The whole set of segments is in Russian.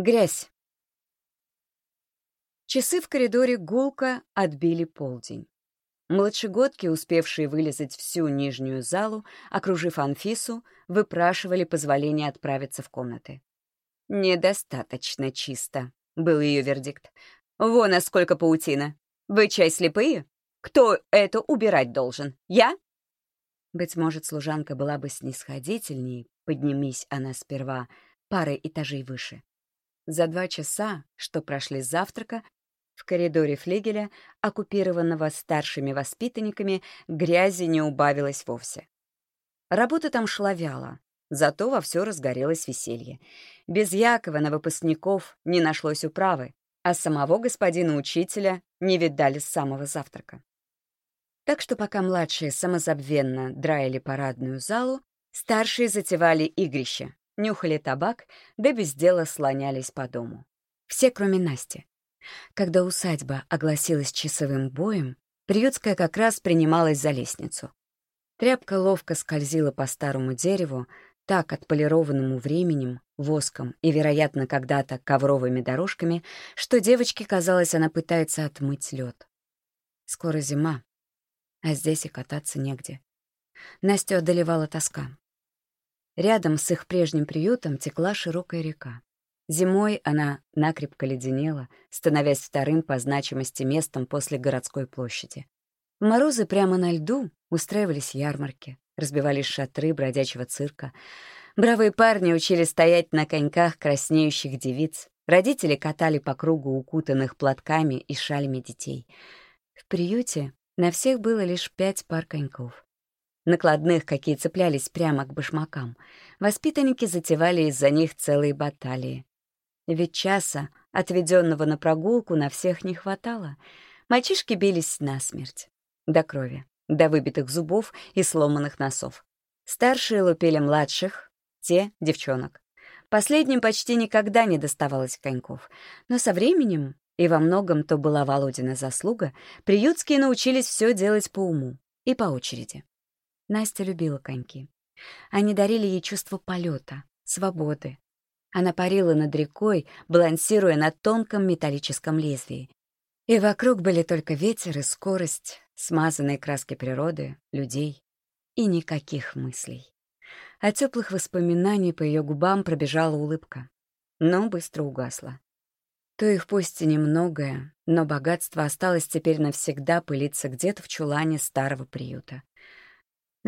Грязь. Часы в коридоре гулко отбили полдень. Младшегодки, успевшие вылезать всю нижнюю залу, окружив Анфису, выпрашивали позволение отправиться в комнаты. «Недостаточно чисто», — был ее вердикт. «Вон, а сколько паутина! Вы чай слепые? Кто это убирать должен? Я?» Быть может, служанка была бы снисходительней, поднимись она сперва парой этажей выше. За два часа, что прошли завтрака, в коридоре флигеля, оккупированного старшими воспитанниками, грязи не убавилось вовсе. Работа там шла вяло, зато во все разгорелось веселье. Без Якова на выпускников не нашлось управы, а самого господина учителя не видали с самого завтрака. Так что пока младшие самозабвенно драили парадную залу, старшие затевали игрище, нюхали табак, да без дела слонялись по дому. Все, кроме Насти. Когда усадьба огласилась часовым боем, приютская как раз принималась за лестницу. Тряпка ловко скользила по старому дереву, так отполированному временем, воском и, вероятно, когда-то ковровыми дорожками, что девочке казалось, она пытается отмыть лед. Скоро зима, а здесь и кататься негде. Настю одолевала тоска. Рядом с их прежним приютом текла широкая река. Зимой она накрепко леденела, становясь вторым по значимости местом после городской площади. В морозы прямо на льду устраивались ярмарки, разбивались шатры бродячего цирка. Бравые парни учили стоять на коньках краснеющих девиц. Родители катали по кругу укутанных платками и шалями детей. В приюте на всех было лишь пять пар коньков накладных, какие цеплялись прямо к башмакам. Воспитанники затевали из-за них целые баталии. Ведь часа, отведенного на прогулку, на всех не хватало. Мальчишки бились насмерть. До крови, до выбитых зубов и сломанных носов. Старшие лупили младших, те — девчонок. Последним почти никогда не доставалось коньков. Но со временем, и во многом то была Володина заслуга, приютские научились все делать по уму и по очереди. Настя любила коньки. Они дарили ей чувство полета, свободы. Она парила над рекой, балансируя на тонком металлическом лезвии. И вокруг были только ветер и скорость, смазанные краски природы, людей и никаких мыслей. От теплых воспоминаний по ее губам пробежала улыбка, но быстро угасла. То их пусть и немногое, но богатство осталось теперь навсегда пылиться где-то в чулане старого приюта.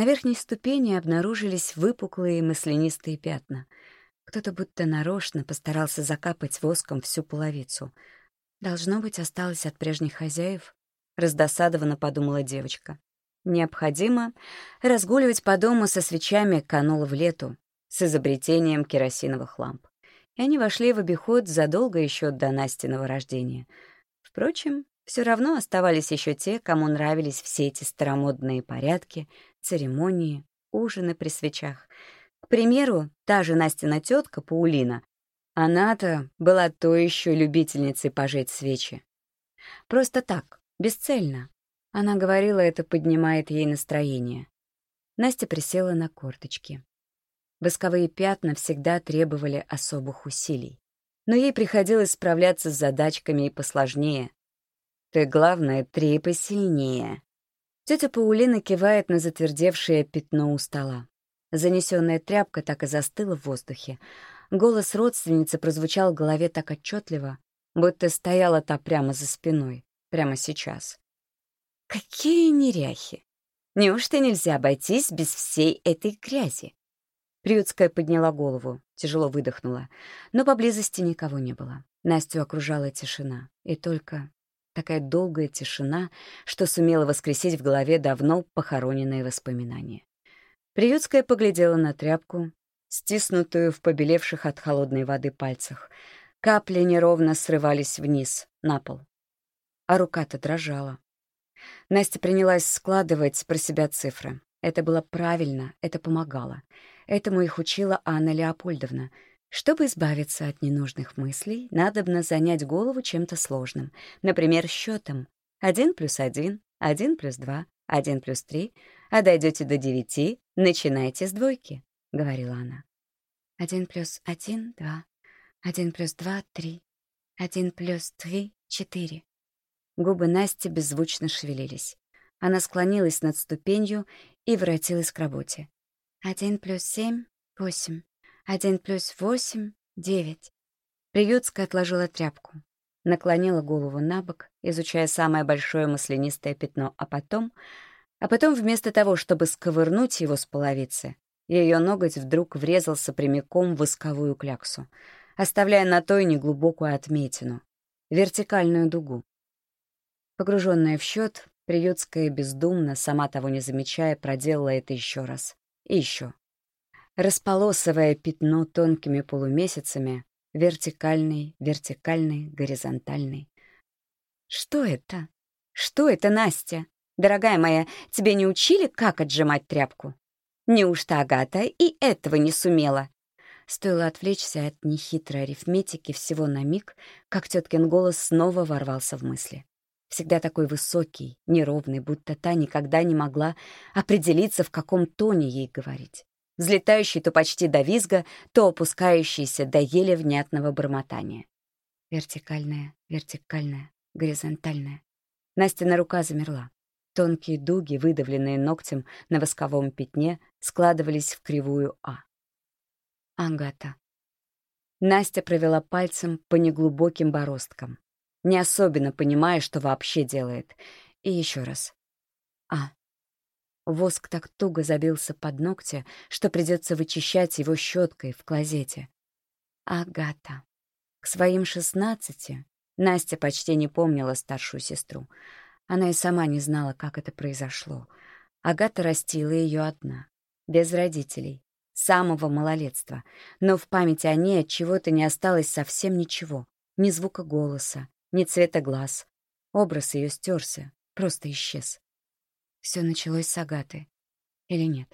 На верхней ступени обнаружились выпуклые маслянистые пятна. Кто-то будто нарочно постарался закапать воском всю половицу. Должно быть, осталось от прежних хозяев. Раздосадованно подумала девочка. Необходимо разгуливать по дому со свечами канула в лету, с изобретением керосиновых ламп. И они вошли в обиход задолго еще до Настиного рождения. Впрочем, все равно оставались еще те, кому нравились все эти старомодные порядки, церемонии, ужины при свечах. К примеру, та же Настина тетка Паулина, она-то была то еще любительницей пожечь свечи. Просто так, бесцельно. Она говорила, это поднимает ей настроение. Настя присела на корточки. Восковые пятна всегда требовали особых усилий. Но ей приходилось справляться с задачками и посложнее, ты, главное, три посильнее. Тетя Паулина кивает на затвердевшее пятно у стола. Занесенная тряпка так и застыла в воздухе. Голос родственницы прозвучал в голове так отчетливо, будто стояла та прямо за спиной, прямо сейчас. Какие неряхи! Неужто нельзя обойтись без всей этой грязи? Приютская подняла голову, тяжело выдохнула, но поблизости никого не было. Настю окружала тишина, и только Такая долгая тишина, что сумела воскресить в голове давно похороненные воспоминания. Приютская поглядела на тряпку, стиснутую в побелевших от холодной воды пальцах. Капли неровно срывались вниз, на пол. А рука-то дрожала. Настя принялась складывать про себя цифры. Это было правильно, это помогало. Этому их учила Анна Леопольдовна — чтобы избавиться от ненужных мыслей, надобно занять голову чем-то сложным, например, счетом. Один плюс один, один плюс два, один плюс три, а дойдете до девяти, начинайте с двойки, — говорила она. Один плюс один — два, Один плюс два — три. Один плюс три — четыре. Губы Насти беззвучно шевелились. Она склонилась над ступенью и воротилась к работе. Один плюс семь — восемь. Один плюс восемь — девять. Приютская отложила тряпку, наклонила голову на бок, изучая самое большое маслянистое пятно, а потом... А потом вместо того, чтобы сковырнуть его с половицы, ее ноготь вдруг врезался прямиком в восковую кляксу, оставляя на той неглубокую отметину, вертикальную дугу. Погруженная в счет, приютская бездумно, сама того не замечая, проделала это еще раз. И еще. Располосовое пятно тонкими полумесяцами, вертикальный, вертикальный, горизонтальный. Что это? Что это, Настя? Дорогая моя, тебе не учили, как отжимать тряпку? Неужто Агата и этого не сумела? Стоило отвлечься от нехитрой арифметики всего на миг, как теткин голос снова ворвался в мысли. Всегда такой высокий, неровный, будто та никогда не могла определиться, в каком тоне ей говорить. Взлетающий то почти до визга, то опускающийся до еле внятного бормотания. Вертикальная, вертикальная, горизонтальная. Настина рука замерла. Тонкие дуги, выдавленные ногтем на восковом пятне, складывались в кривую «А». Агата. Настя провела пальцем по неглубоким бороздкам, не особенно понимая, что вообще делает. И еще раз. «А». Воск так туго забился под ногти, что придется вычищать его щеткой в клозете. Агата. К своим шестнадцати Настя почти не помнила старшую сестру. Она и сама не знала, как это произошло. Агата растила ее одна, без родителей, самого малолетства, но в памяти о ней от чего-то не осталось совсем ничего, ни звука голоса, ни цвета глаз. Образ ее стерся, просто исчез. Все началось с Агаты. Или нет?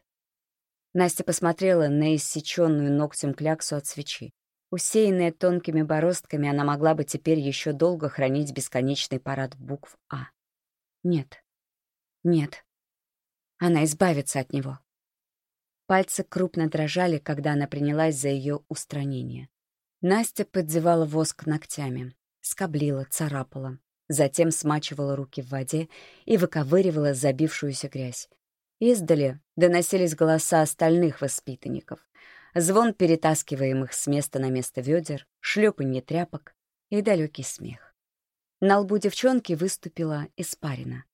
Настя посмотрела на иссеченную ногтем кляксу от свечи. Усеянная тонкими бороздками, она могла бы теперь еще долго хранить бесконечный парад букв «А». Нет. Нет. Она избавится от него. Пальцы крупно дрожали, когда она принялась за ее устранение. Настя поддевала воск ногтями, скоблила, царапала, затем смачивала руки в воде и выковыривала забившуюся грязь. Издали доносились голоса остальных воспитанников. Звон перетаскиваемых с места на место ведер, шлепанье тряпок и далекий смех. На лбу девчонки выступила испарина.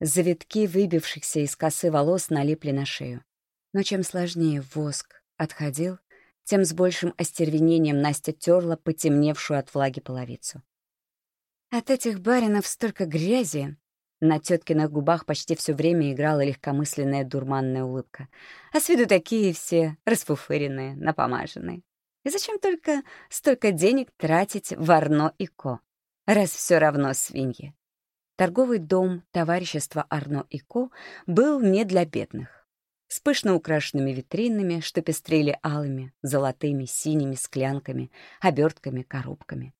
Завитки выбившихся из косы волос налипли на шею. Но чем сложнее воск отходил, тем с большим остервенением Настя терла потемневшую от влаги половицу. От этих баринов столько грязи. На теткиных губах почти все время играла легкомысленная дурманная улыбка. А с виду такие все расфуфыренные, напомаженные. И зачем только столько денег тратить в Арно и Ко? раз все равно свиньи. Торговый дом товарищества Арно и Ко был не для бедных. С пышно украшенными витринами, что пестрели алыми, золотыми, синими склянками, обертками, коробками.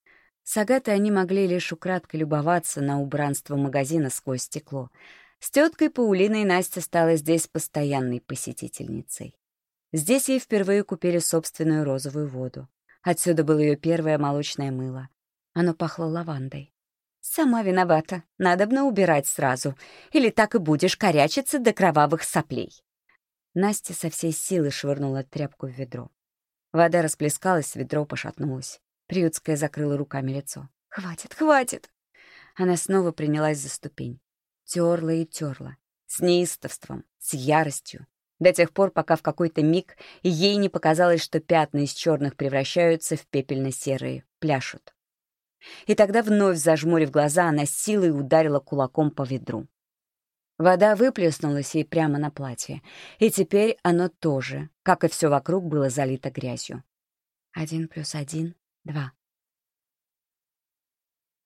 С Агатой они могли лишь украдкой любоваться на убранство магазина сквозь стекло. С теткой Паулиной Настя стала здесь постоянной посетительницей. Здесь ей впервые купили собственную розовую воду. Отсюда было ее первое молочное мыло. Оно пахло лавандой. «Сама виновата. Надобно убирать сразу. Или так и будешь корячиться до кровавых соплей». Настя со всей силы швырнула тряпку в ведро. Вода расплескалась, ведро пошатнулось. Приютская закрыла руками лицо. «Хватит, хватит!» Она снова принялась за ступень. Терла и терла. С неистовством, с яростью. До тех пор, пока в какой-то миг ей не показалось, что пятна из черных превращаются в пепельно-серые, пляшут. И тогда, вновь зажмурив глаза, она силой ударила кулаком по ведру. Вода выплеснулась ей прямо на платье, и теперь оно тоже, как и все вокруг, было залито грязью. Один плюс один — два.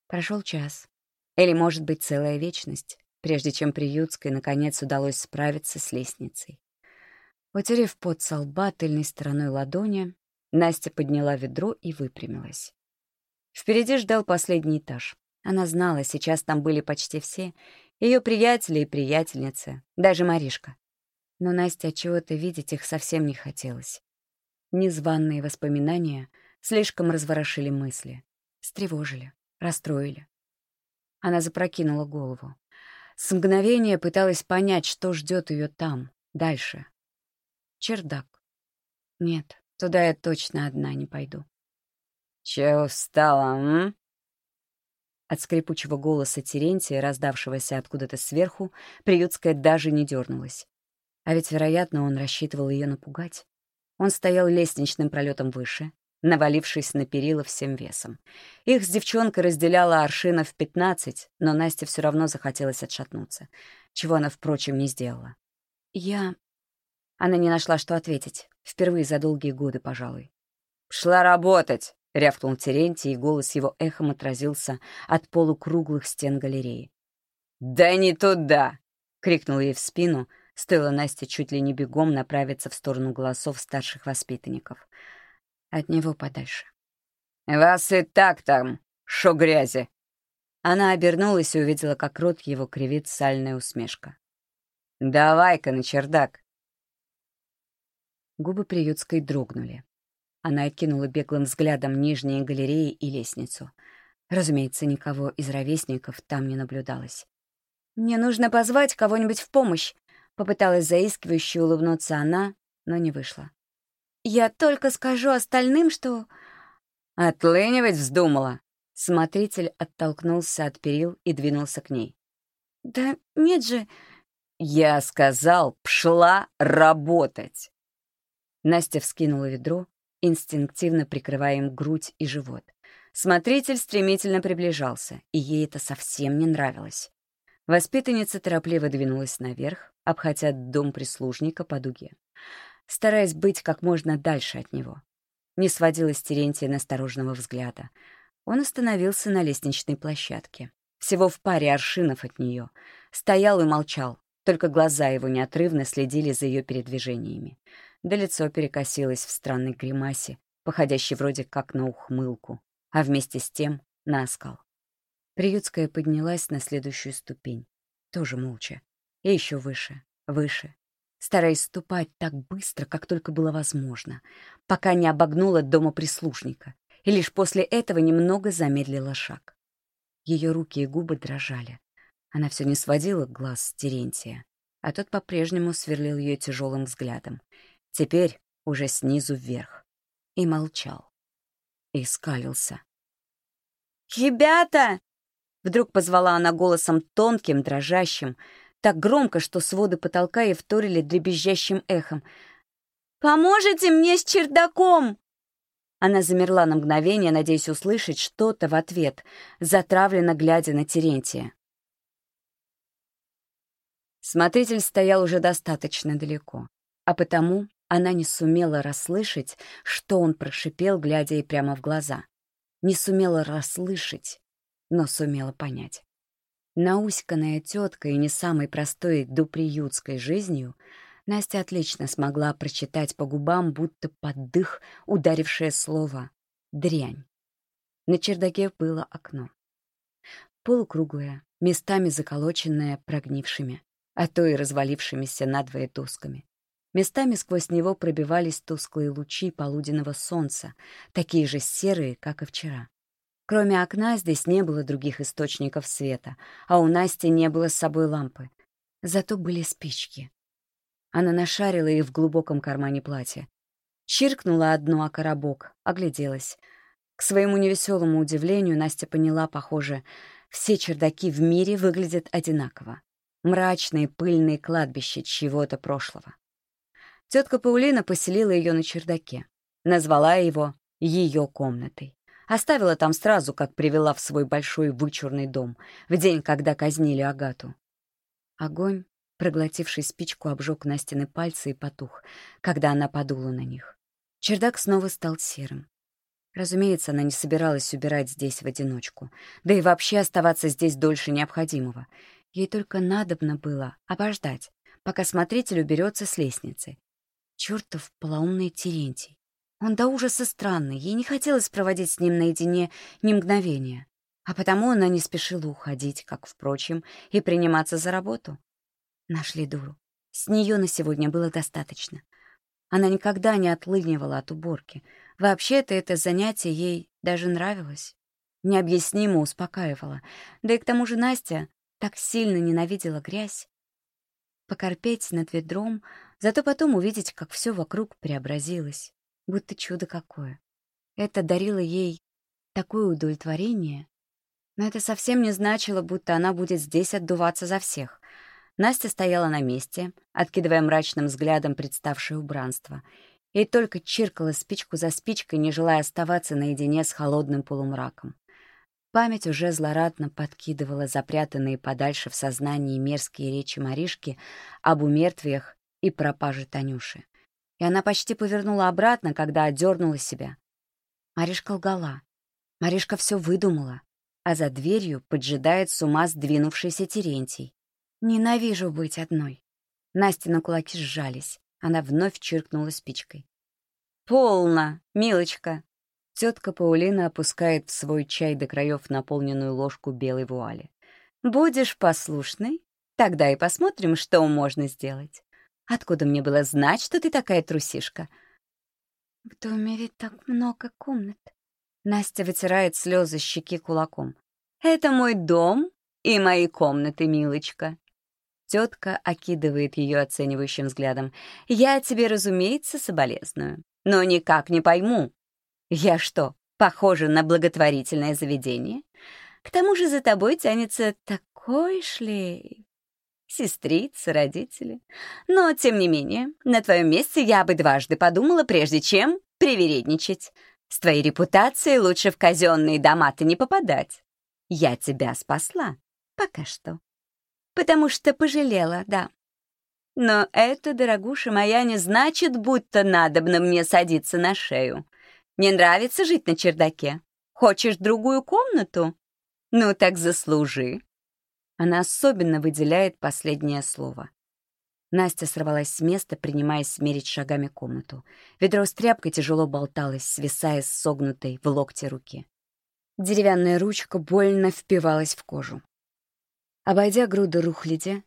Прошел час, или, может быть, целая вечность, прежде чем Приютской, наконец, удалось справиться с лестницей. Утерев пот со лба тыльной стороной ладони, Настя подняла ведро и выпрямилась. Впереди ждал последний этаж. Она знала, сейчас там были почти все. Ее приятели и приятельницы, даже Маришка. Но Настя чего-то видеть их совсем не хотелось. Незваные воспоминания Слишком разворошили мысли. Встревожили, расстроили. Она запрокинула голову. С мгновения пыталась понять, что ждет ее там, дальше. Чердак. Нет, туда я точно одна не пойду. «Чего встала, м?» От скрипучего голоса Терентия, раздавшегося откуда-то сверху, приютская даже не дернулась. А ведь, вероятно, он рассчитывал ее напугать. Он стоял лестничным пролетом выше, навалившись на перила всем весом. Их с девчонкой разделяла аршина в пятнадцать, но Насте все равно захотелось отшатнуться, чего она, впрочем, не сделала. «Я...» Она не нашла, что ответить. Впервые за долгие годы, пожалуй. «Шла работать!» — рявкнул Терентий, и голос его эхом отразился от полукруглых стен галереи. «Да не туда!» — крикнул ей в спину, стоило Насте чуть ли не бегом направиться в сторону голосов старших воспитанников. От него подальше. «Вас и так там, шо грязи!» Она обернулась и увидела, как рот его кривит сальная усмешка. «Давай-ка на чердак!» Губы приютской дрогнули. Она окинула беглым взглядом нижние галереи и лестницу. Разумеется, никого из ровесников там не наблюдалось. «Мне нужно позвать кого-нибудь в помощь», — попыталась заискивающе улыбнуться она, но не вышло. «Я только скажу остальным, что...» «Отлынивать вздумала!» Смотритель оттолкнулся от перил и двинулся к ней. «Да нет же...» «Я сказал, пшла работать!» Настя вскинула ведро, инстинктивно прикрывая им грудь и живот. Смотритель стремительно приближался, и ей это совсем не нравилось. Воспитанница торопливо двинулась наверх, обходя дом прислужника по дуге, стараясь быть как можно дальше от него. Не сводила с Терентия настороженного взгляда. Он остановился на лестничной площадке, всего в паре аршинов от нее. Стоял и молчал, только глаза его неотрывно следили за ее передвижениями да лицо перекосилось в странной гримасе, походящей вроде как на ухмылку, а вместе с тем — на оскал. Приютская поднялась на следующую ступень, тоже молча, и еще выше, выше, стараясь ступать так быстро, как только было возможно, пока не обогнула дома прислужника, и лишь после этого немного замедлила шаг. Ее руки и губы дрожали. Она все не сводила глаз с Терентия, а тот по-прежнему сверлил ее тяжелым взглядом, Теперь уже снизу вверх. И молчал. И скалился. «Ребята!» Вдруг позвала она голосом тонким, дрожащим, так громко, что своды потолка и вторили дребезжащим эхом. «Поможете мне с чердаком?» Она замерла на мгновение, надеясь услышать что-то в ответ, затравленно глядя на Терентия. Смотритель стоял уже достаточно далеко, а потому она не сумела расслышать, что он прошипел, глядя ей прямо в глаза. Не сумела расслышать, но сумела понять. Науськанная тетка и не самой простой доприютской жизнью, Настя отлично смогла прочитать по губам, будто под дых ударившее слово «дрянь». На чердаке было окно. Полукруглое, местами заколоченное прогнившими, а то и развалившимися надвое досками. Местами сквозь него пробивались тусклые лучи полуденного солнца, такие же серые, как и вчера. Кроме окна здесь не было других источников света, а у Насти не было с собой лампы. Зато были спички. Она нашарила их в глубоком кармане платья. Чиркнула одну о коробок, огляделась. К своему невеселому удивлению Настя поняла, похоже, все чердаки в мире выглядят одинаково. Мрачные пыльные кладбища чьего-то прошлого. Тетка Паулина поселила ее на чердаке. Назвала его ее комнатой. Оставила там сразу, как привела в свой большой вычурный дом, в день, когда казнили Агату. Огонь, проглотивший спичку, обжег Настины пальцы и потух, когда она подула на них. Чердак снова стал серым. Разумеется, она не собиралась убирать здесь в одиночку, да и вообще оставаться здесь дольше необходимого. Ей только надобно было обождать, пока смотритель уберется с лестницы, Чертов полоумный Терентий. Он до ужаса странный, ей не хотелось проводить с ним наедине ни мгновения. А потому она не спешила уходить, как, впрочем, и приниматься за работу. Нашли дуру. С нее на сегодня было достаточно. Она никогда не отлынивала от уборки. Вообще-то это занятие ей даже нравилось. Необъяснимо успокаивало. Да и к тому же Настя так сильно ненавидела грязь. Покорпеть над ведром, зато потом увидеть, как все вокруг преобразилось. Будто чудо какое. Это дарило ей такое удовлетворение. Но это совсем не значило, будто она будет здесь отдуваться за всех. Настя стояла на месте, откидывая мрачным взглядом представшее убранство, и только чиркала спичку за спичкой, не желая оставаться наедине с холодным полумраком. Память уже злорадно подкидывала запрятанные подальше в сознании мерзкие речи Маришки об умертвиях и пропаже Танюши. И она почти повернула обратно, когда отдернула себя. Маришка лгала. Маришка все выдумала, а за дверью поджидает с ума сдвинувшийся Терентий. Ненавижу быть одной. Настя на кулаки сжались. Она вновь чиркнула спичкой. «Полно, милочка!» Тетка Паулина опускает в свой чай до краев наполненную ложку белой вуали. «Будешь послушной? Тогда и посмотрим, что можно сделать. Откуда мне было знать, что ты такая трусишка?» «В доме ведь так много комнат». Настя вытирает слезы щеки кулаком. «Это мой дом и мои комнаты, милочка». Тетка окидывает ее оценивающим взглядом. «Я тебе, разумеется, соболезную, но никак не пойму, я что, похожа на благотворительное заведение? К тому же за тобой тянется такой шлейф. Сестрицы, родители. Но, тем не менее, на твоем месте я бы дважды подумала, прежде чем привередничать. С твоей репутацией лучше в казенные дома-то не попадать. Я тебя спасла. Пока что. Потому что пожалела, да. Но это, дорогуша моя, не значит, будто надобно мне садиться на шею. Не нравится жить на чердаке? Хочешь другую комнату? Ну так заслужи. Она особенно выделяет последнее слово. Настя сорвалась с места, принимаясь смерить шагами комнату. Ведро с тряпкой тяжело болталось, свисая с согнутой в локте руки. Деревянная ручка больно впивалась в кожу. Обойдя груды рухляди,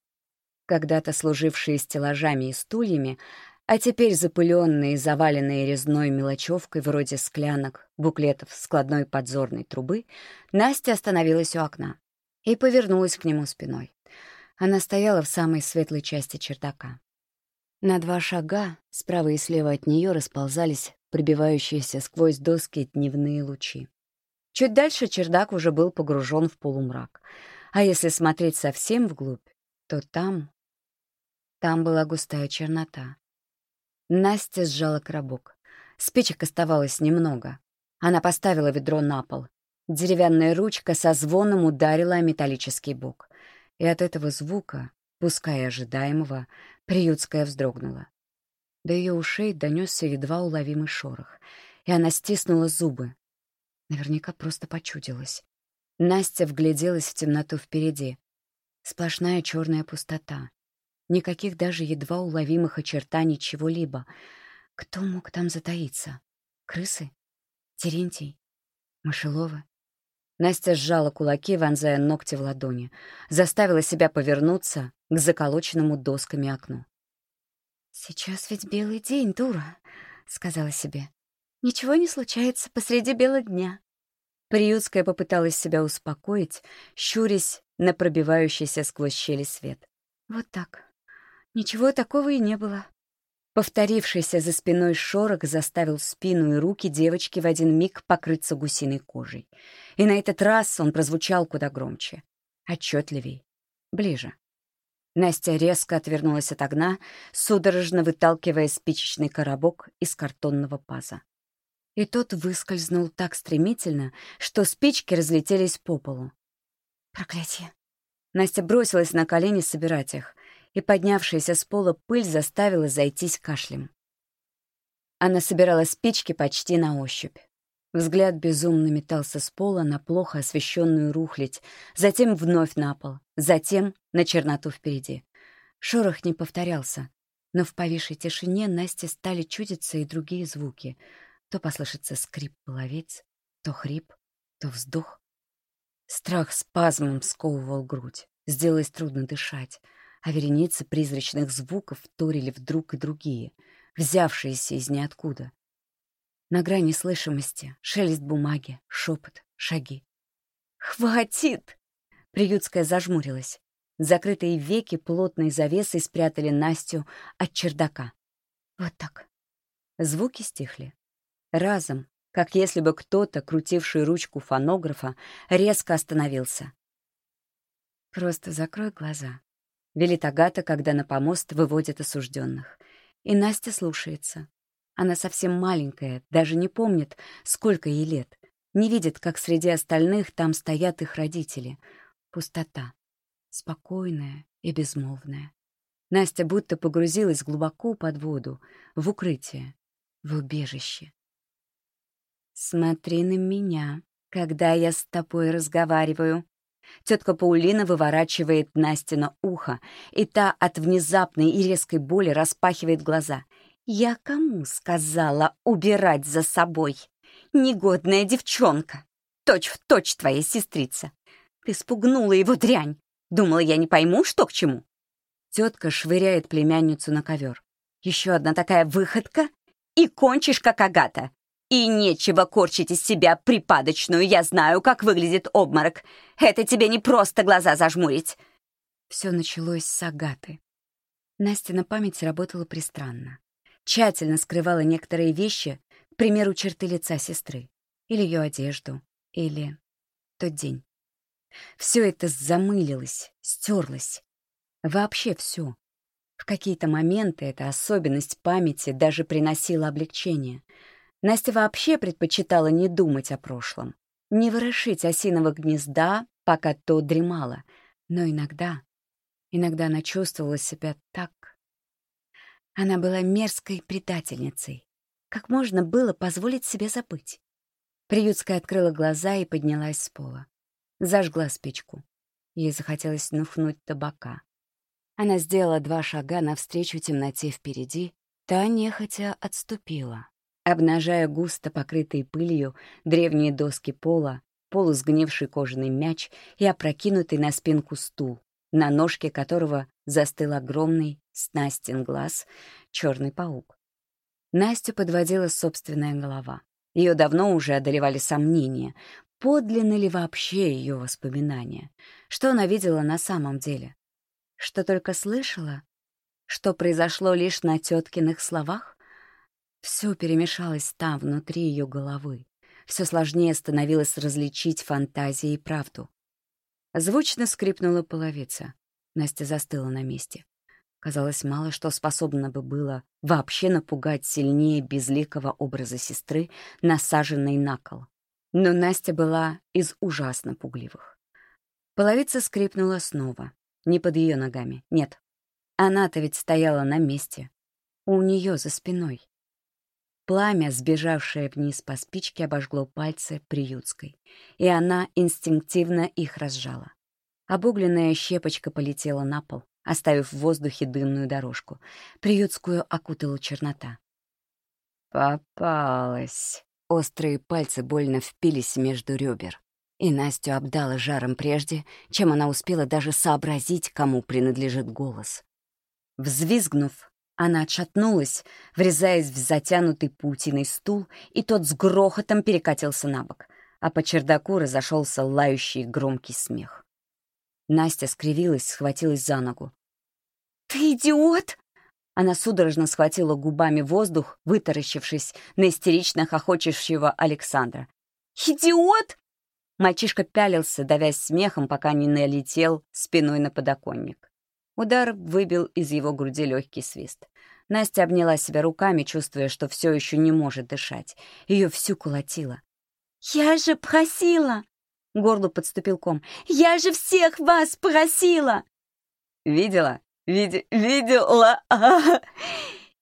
когда-то служившие стеллажами и стульями, а теперь запыленные и заваленные резной мелочевкой вроде склянок, буклетов, складной подзорной трубы, Настя остановилась у окна и повернулась к нему спиной. Она стояла в самой светлой части чердака. На два шага справа и слева от нее расползались пробивающиеся сквозь доски дневные лучи. Чуть дальше чердак уже был погружен в полумрак. А если смотреть совсем вглубь, то там... Там была густая чернота. Настя сжала коробок. Спичек оставалось немного. Она поставила ведро на пол. Деревянная ручка со звоном ударила о металлический бок. И от этого звука, пускай ожидаемого, приютская вздрогнула. До ее ушей донесся едва уловимый шорох, и она стиснула зубы. Наверняка просто почудилась. Настя вгляделась в темноту впереди. Сплошная черная пустота. Никаких даже едва уловимых очертаний чего-либо. Кто мог там затаиться? Крысы? Терентий? Мышеловы? Настя сжала кулаки, вонзая ногти в ладони. Заставила себя повернуться к заколоченному досками окну. «Сейчас ведь белый день, дура», — сказала себе. «Ничего не случается посреди бела дня». Приютская попыталась себя успокоить, щурясь на пробивающийся сквозь щели свет. «Вот так. Ничего такого и не было. Повторившийся за спиной шорох заставил спину и руки девочки в один миг покрыться гусиной кожей. И на этот раз он прозвучал куда громче, отчетливей, ближе. Настя резко отвернулась от огна, судорожно выталкивая спичечный коробок из картонного паза. И тот выскользнул так стремительно, что спички разлетелись по полу. Проклятие! Настя бросилась на колени собирать их и поднявшаяся с пола пыль заставила зайтись кашлем. Она собирала спички почти на ощупь. Взгляд безумно метался с пола на плохо освещенную рухлядь, затем вновь на пол, затем на черноту впереди. Шорох не повторялся, но в повисшей тишине Насте стали чудиться и другие звуки. То послышится скрип половиц, то хрип, то вздох. Страх спазмом сковывал грудь, сделалось трудно дышать а вереницы призрачных звуков вторили вдруг и другие, взявшиеся из ниоткуда. На грани слышимости шелест бумаги, шепот, шаги. «Хватит!» Приютская зажмурилась. Закрытые веки плотной завесой спрятали Настю от чердака. Вот так. Звуки стихли. Разом, как если бы кто-то, крутивший ручку фонографа, резко остановился. «Просто закрой глаза», — велит Агата, когда на помост выводят осужденных. И Настя слушается. Она совсем маленькая, даже не помнит, сколько ей лет. Не видит, как среди остальных там стоят их родители. Пустота. Спокойная и безмолвная. Настя будто погрузилась глубоко под воду, в укрытие, в убежище. «Смотри на меня, когда я с тобой разговариваю». Тетка Паулина выворачивает Насте на ухо, и та от внезапной и резкой боли распахивает глаза. «Я кому сказала убирать за собой? Негодная девчонка! Точь в точь твоя сестрица! Ты спугнула его дрянь! Думала, я не пойму, что к чему!» Тетка швыряет племянницу на ковер. «Еще одна такая выходка, и кончишь, как Агата. И нечего корчить из себя припадочную, я знаю, как выглядит обморок. Это тебе не просто глаза зажмурить. Все началось с Агаты. Настя на память работала пристранно. Тщательно скрывала некоторые вещи, к примеру, черты лица сестры, или ее одежду, или тот день. Все это замылилось, стерлось. Вообще все. В какие-то моменты эта особенность памяти даже приносила облегчение — Настя вообще предпочитала не думать о прошлом, не ворошить осиного гнезда, пока то дремало. Но иногда, иногда она чувствовала себя так. Она была мерзкой предательницей. Как можно было позволить себе забыть? Приютская открыла глаза и поднялась с пола. Зажгла спичку. Ей захотелось нюхнуть табака. Она сделала два шага навстречу темноте впереди, та нехотя отступила обнажая густо покрытые пылью древние доски пола, полусгнивший кожаный мяч и опрокинутый на спинку стул, на ножке которого застыл огромный снастен глаз черный паук. Настю подводила собственная голова. Ее давно уже одолевали сомнения, подлинны ли вообще ее воспоминания, что она видела на самом деле, что только слышала, что произошло лишь на теткиных словах. Все перемешалось там, внутри ее головы. Все сложнее становилось различить фантазии и правду. Звучно скрипнула половица. Настя застыла на месте. Казалось, мало что способно бы было вообще напугать сильнее безликого образа сестры, насаженной на кол. Но Настя была из ужасно пугливых. Половица скрипнула снова. Не под ее ногами, нет. Она-то ведь стояла на месте. У нее за спиной. Пламя, сбежавшее вниз по спичке, обожгло пальцы приютской, и она инстинктивно их разжала. Обугленная щепочка полетела на пол, оставив в воздухе дымную дорожку. Приютскую окутала чернота. «Попалась!» Острые пальцы больно впились между ребер, и Настю обдала жаром прежде, чем она успела даже сообразить, кому принадлежит голос. Взвизгнув, она отшатнулась, врезаясь в затянутый паутиной стул, и тот с грохотом перекатился на бок, а по чердаку разошелся лающий громкий смех. Настя скривилась, схватилась за ногу. «Ты идиот!» Она судорожно схватила губами воздух, вытаращившись на истерично хохочущего Александра. «Идиот!» Мальчишка пялился, давясь смехом, пока не налетел спиной на подоконник. Удар выбил из его груди легкий свист. Настя обняла себя руками, чувствуя, что все еще не может дышать. Ее всю колотило. «Я же просила!» Горло подступил ком. «Я же всех вас просила!» «Видела? Види видела?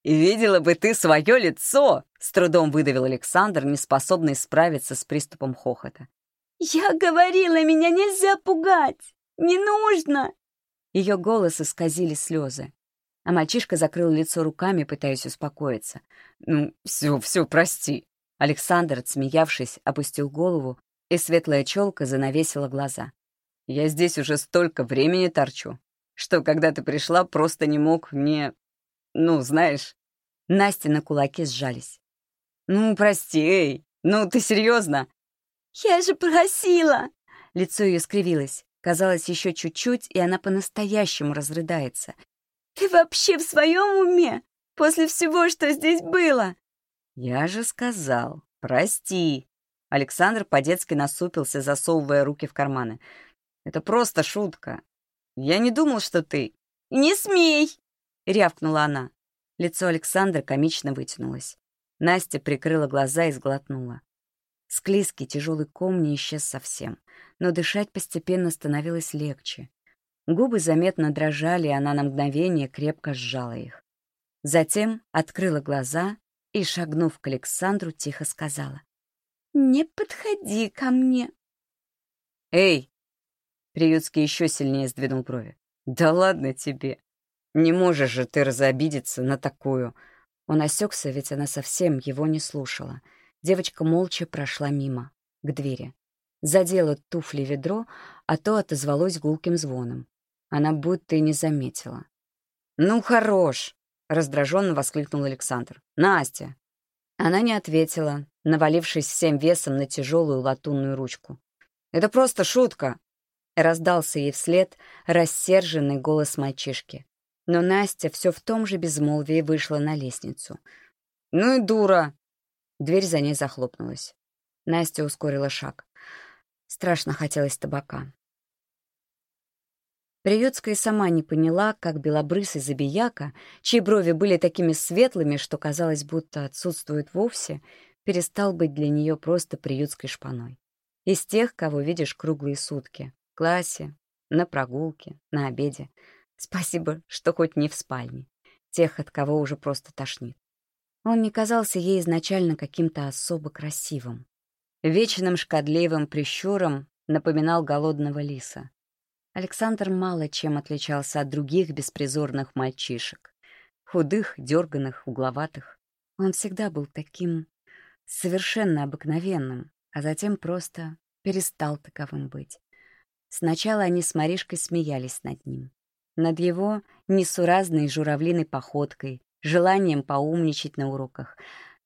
видела бы ты свое лицо!» С трудом выдавил Александр, неспособный справиться с приступом хохота. «Я говорила, меня нельзя пугать! Не нужно!» Ее голос исказили слезы. А мальчишка закрыл лицо руками, пытаясь успокоиться. «Ну, все, все, прости». Александр, отсмеявшись, опустил голову, и светлая челка занавесила глаза. «Я здесь уже столько времени торчу, что, когда ты пришла, просто не мог мне... Ну, знаешь...» Настя на кулаки сжались. «Ну, прости, эй, ну ты серьезно? «Я же просила!» Лицо ее скривилось. Казалось, еще чуть-чуть, и она по-настоящему разрыдается. «Ты вообще в своем уме? После всего, что здесь было?» «Я же сказал, прости!» Александр по-детски насупился, засовывая руки в карманы. «Это просто шутка. Я не думал, что ты...» «Не смей!» — рявкнула она. Лицо Александра комично вытянулось. Настя прикрыла глаза и сглотнула. Склизкий тяжелый ком не исчез совсем, но дышать постепенно становилось легче. Губы заметно дрожали, и она на мгновение крепко сжала их. Затем открыла глаза и, шагнув к Александру, тихо сказала. «Не подходи ко мне». «Эй!» Приютский еще сильнее сдвинул брови. «Да ладно тебе! Не можешь же ты разобидеться на такую!» Он осекся, ведь она совсем его не слушала — Девочка молча прошла мимо, к двери. Задела туфли ведро, а то отозвалось гулким звоном. Она будто и не заметила. «Ну, хорош!» — раздраженно воскликнул Александр. «Настя!» Она не ответила, навалившись всем весом на тяжелую латунную ручку. «Это просто шутка!» Раздался ей вслед рассерженный голос мальчишки. Но Настя все в том же безмолвии вышла на лестницу. «Ну и дура!» Дверь за ней захлопнулась. Настя ускорила шаг. Страшно хотелось табака. Приютская сама не поняла, как белобрысый забияка, чьи брови были такими светлыми, что казалось, будто отсутствуют вовсе, перестал быть для нее просто приютской шпаной. Из тех, кого видишь круглые сутки. В классе, на прогулке, на обеде. Спасибо, что хоть не в спальне. Тех, от кого уже просто тошнит. Он не казался ей изначально каким-то особо красивым. Вечным шкодливым прищуром напоминал голодного лиса. Александр мало чем отличался от других беспризорных мальчишек. Худых, дерганых, угловатых. Он всегда был таким совершенно обыкновенным, а затем просто перестал таковым быть. Сначала они с Маришкой смеялись над ним. Над его несуразной журавлиной походкой, желанием поумничать на уроках.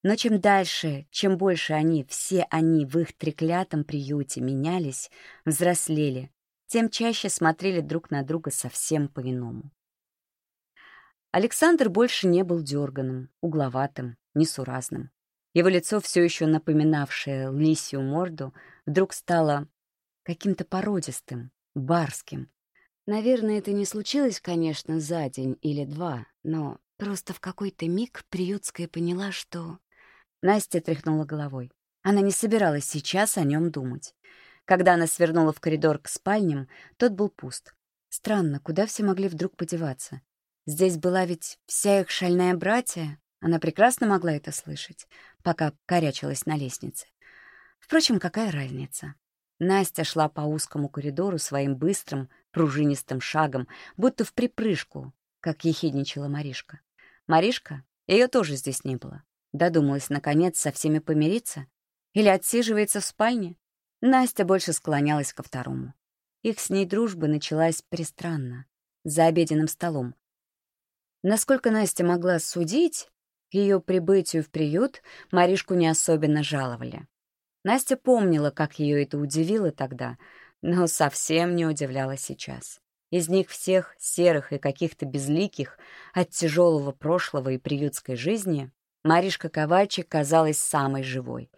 Но чем дальше, чем больше они, все они в их треклятом приюте менялись, взрослели, тем чаще смотрели друг на друга совсем по-иному. Александр больше не был дерганым, угловатым, несуразным. Его лицо, все еще напоминавшее лисью морду, вдруг стало каким-то породистым, барским. Наверное, это не случилось, конечно, за день или два, но Просто в какой-то миг Приютская поняла, что... Настя тряхнула головой. Она не собиралась сейчас о нем думать. Когда она свернула в коридор к спальням, тот был пуст. Странно, куда все могли вдруг подеваться? Здесь была ведь вся их шальная братья. Она прекрасно могла это слышать, пока корячилась на лестнице. Впрочем, какая разница? Настя шла по узкому коридору своим быстрым, пружинистым шагом, будто в припрыжку, как ехидничала Маришка. Маришка? Ее тоже здесь не было. Додумалась, наконец, со всеми помириться? Или отсиживается в спальне? Настя больше склонялась ко второму. Их с ней дружба началась пристранно, за обеденным столом. Насколько Настя могла судить, ее прибытию в приют Маришку не особенно жаловали. Настя помнила, как ее это удивило тогда, но совсем не удивляла сейчас. Из них всех, серых и каких-то безликих, от тяжелого прошлого и приютской жизни, Маришка Ковальчик казалась самой живой,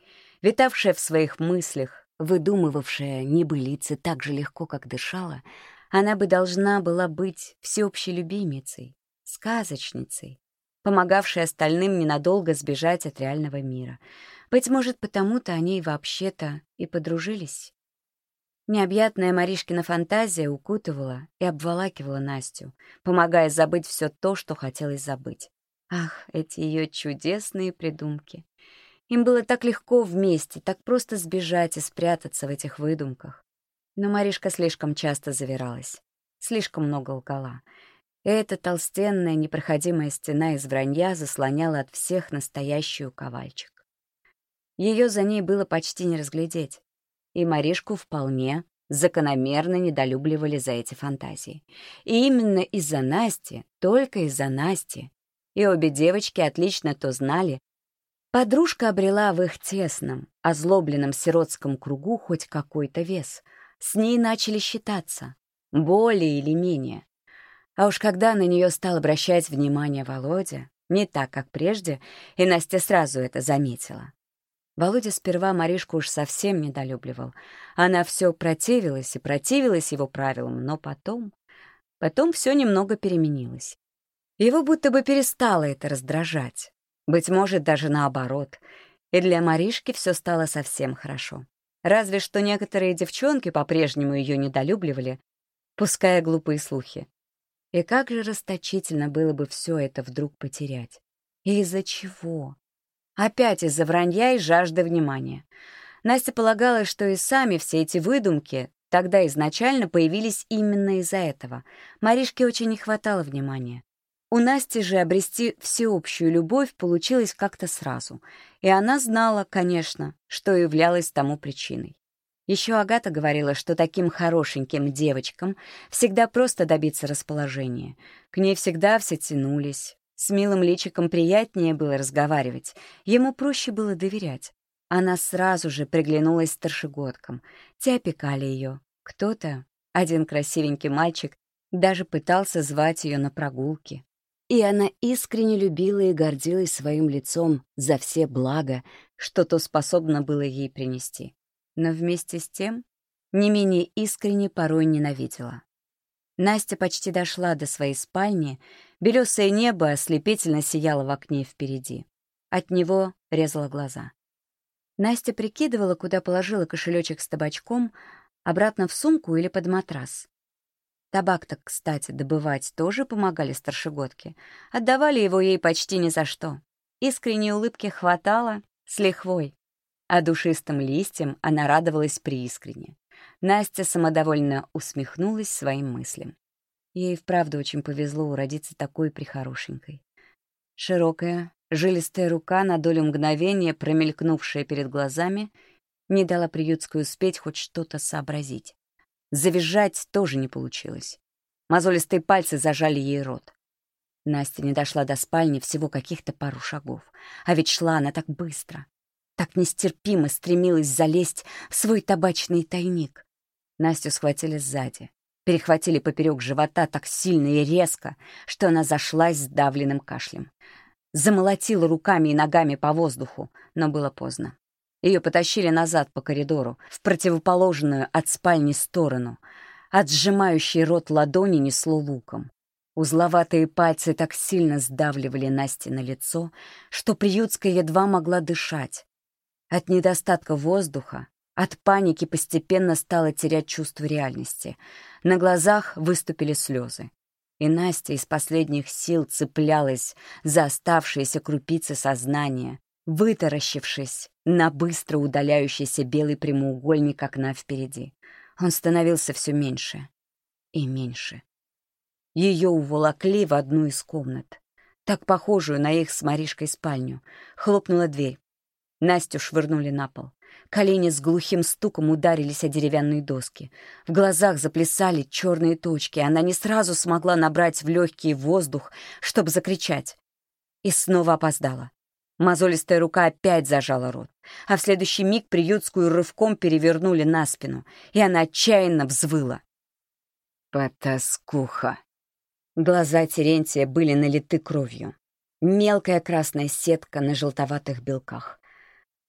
витавшая в своих мыслях, выдумывавшая небылицы так же легко, как дышала, она бы должна была быть всеобщей любимицей, сказочницей, помогавшей остальным ненадолго сбежать от реального мира. Быть может, потому-то они вообще-то и подружились. Необъятная Маришкина фантазия укутывала и обволакивала Настю, помогая забыть все то, что хотелось забыть. Ах, эти ее чудесные придумки. Им было так легко вместе, так просто сбежать и спрятаться в этих выдумках. Но Маришка слишком часто завиралась, слишком много лгала. Эта толстенная непроходимая стена из вранья заслоняла от всех настоящую ковальчик. Ее за ней было почти не разглядеть и Маришку вполне закономерно недолюбливали за эти фантазии. И именно из-за Насти, только из-за Насти. И обе девочки отлично то знали, Подружка обрела в их тесном, озлобленном сиротском кругу хоть какой-то вес. С ней начали считаться, более или менее. А уж когда на нее стал обращать внимание Володя, не так, как прежде, и Настя сразу это заметила. Володя сперва Маришку уж совсем недолюбливал. Она все противилась и противилась его правилам, но потом... Потом все немного переменилось. Его будто бы перестало это раздражать. Быть может, даже наоборот. И для Маришки все стало совсем хорошо. Разве что некоторые девчонки по-прежнему ее недолюбливали, пуская глупые слухи. И как же расточительно было бы все это вдруг потерять. И из-за чего? Опять из-за вранья и жажды внимания. Настя полагала, что и сами все эти выдумки тогда изначально появились именно из-за этого. Маришке очень не хватало внимания. У Насти же обрести всеобщую любовь получилось как-то сразу, и она знала, конечно, что являлось тому причиной. Еще Агата говорила, что таким хорошеньким девочкам всегда просто добиться расположения. К ней всегда все тянулись, с милым личиком приятнее было разговаривать, ему проще было доверять. Она сразу же приглянулась старшегодкам. Те опекали ее. Кто-то, один красивенький мальчик, даже пытался звать ее на прогулки. И она искренне любила и гордилась своим лицом за все блага, что то способно было ей принести. Но вместе с тем не менее искренне порой ненавидела. Настя почти дошла до своей спальни, белесое небо ослепительно сияло в окне впереди. От него резала глаза. Настя прикидывала, куда положила кошелечек с табачком, обратно в сумку или под матрас. Табак-то, кстати, добывать тоже помогали старшегодки. Отдавали его ей почти ни за что. Искренней улыбки хватало с лихвой. А душистым листьям она радовалась приискренне. Настя самодовольно усмехнулась своим мыслям. Ей вправду очень повезло уродиться такой прихорошенькой. Широкая, жилистая рука, на долю мгновения промелькнувшая перед глазами, не дала приютской успеть хоть что-то сообразить. Завизжать тоже не получилось. Мозолистые пальцы зажали ей рот. Настя не дошла до спальни всего каких-то пару шагов. А ведь шла она так быстро так нестерпимо стремилась залезть в свой табачный тайник. Настю схватили сзади, перехватили поперек живота так сильно и резко, что она зашлась с давленным кашлем. Замолотила руками и ногами по воздуху, но было поздно. Ее потащили назад по коридору, в противоположную от спальни сторону. От рот ладони несло луком. Узловатые пальцы так сильно сдавливали Насте на лицо, что приютская едва могла дышать. От недостатка воздуха, от паники постепенно стала терять чувство реальности. На глазах выступили слезы. И Настя из последних сил цеплялась за оставшиеся крупицы сознания, вытаращившись на быстро удаляющийся белый прямоугольник окна впереди. Он становился все меньше и меньше. Ее уволокли в одну из комнат, так похожую на их с Маришкой спальню. Хлопнула дверь. Настю швырнули на пол. Колени с глухим стуком ударились о деревянные доски. В глазах заплясали черные точки. Она не сразу смогла набрать в легкий воздух, чтобы закричать. И снова опоздала. Мозолистая рука опять зажала рот, а в следующий миг приютскую рывком перевернули на спину, и она отчаянно взвыла. «Потаскуха!» Глаза Терентия были налиты кровью. Мелкая красная сетка на желтоватых белках.